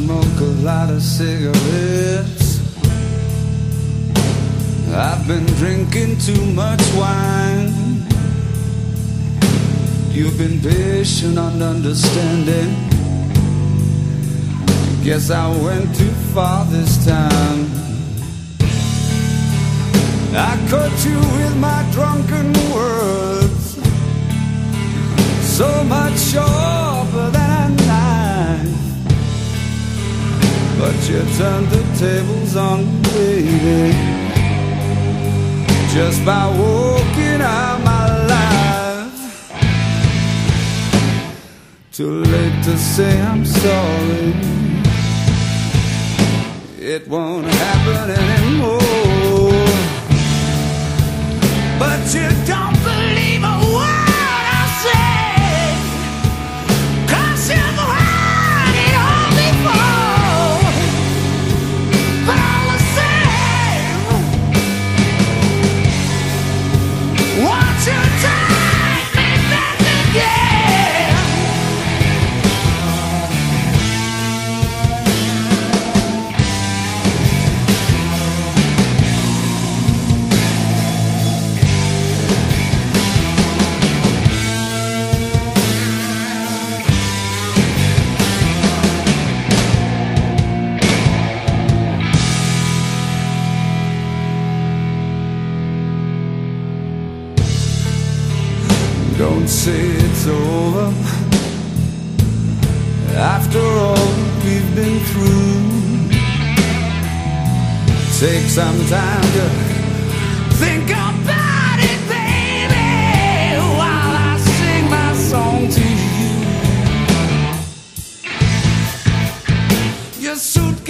smoke a lot of cigarettes. I've been drinking too much wine. You've been patient and understanding. Guess I went too far this time. I caught you with my drunken words. So much sure. You turned the tables on baby, just by walking out my life. Too late to say I'm sorry. It won't happen anymore. Don't say it's over. After all we've been through, take some time to think about it, baby, while I sing my song to you. Your suitcase.